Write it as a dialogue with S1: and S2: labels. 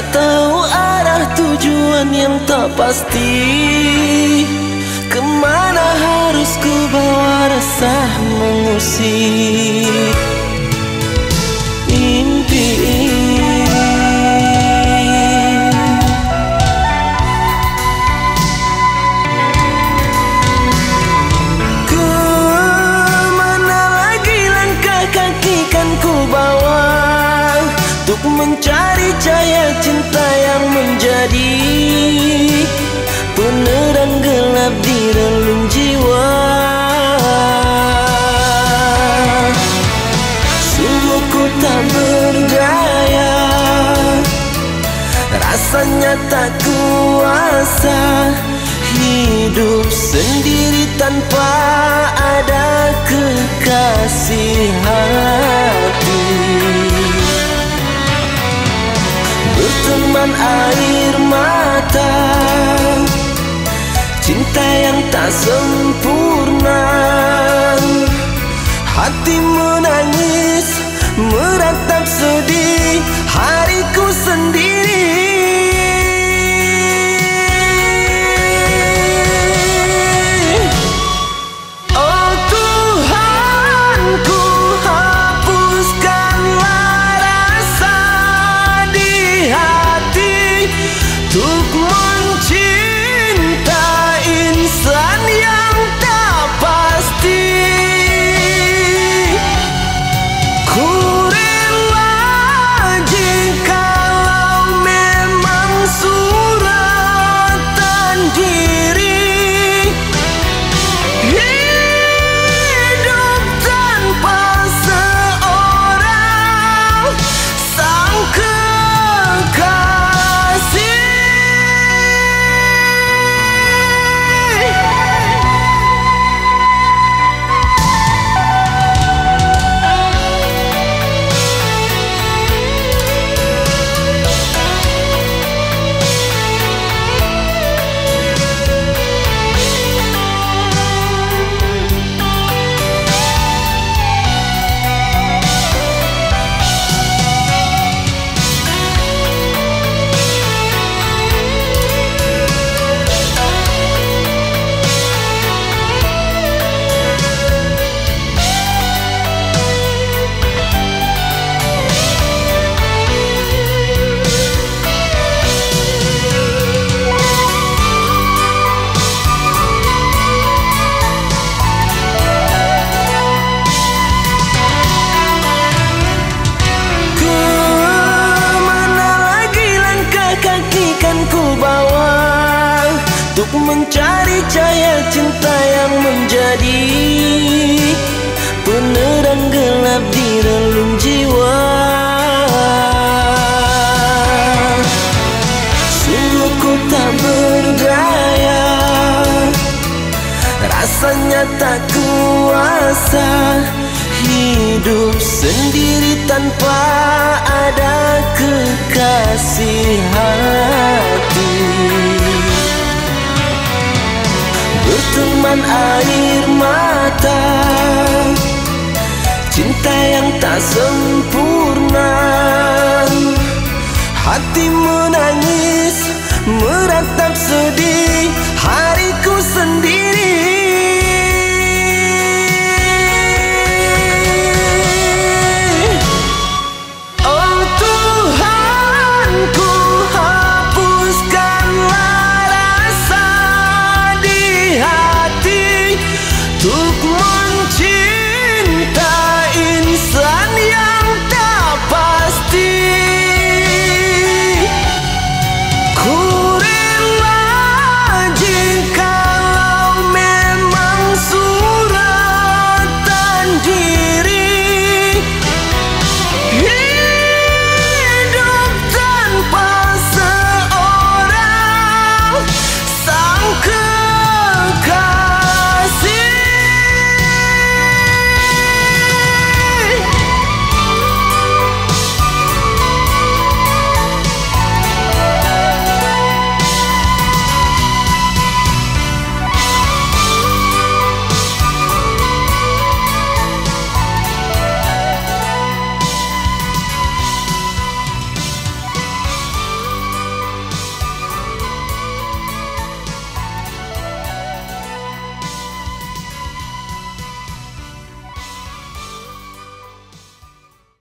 S1: Tak tahu arah tujuan yang tak pasti. Kemana harus ku bawa resah mengusik mencari cahaya cinta yang menjadi penerang gelap di relung jiwa. Sungguh ku tak berdaya, rasanya tak kuasa hidup sendiri tanpa ada kekasih berteman air mata. Cinta yang tak sempurna. Hati menangis mencari cahaya cinta yang menjadi Penerang gelap di relung jiwa. Sungguh ku tak berdaya. Rasanya tak kuasa Hidup sendiri tanpa ada kekasih hati berteman air mata. Cinta yang tak sempurna. Hati menangis Meratap sedih. Hariku sendiri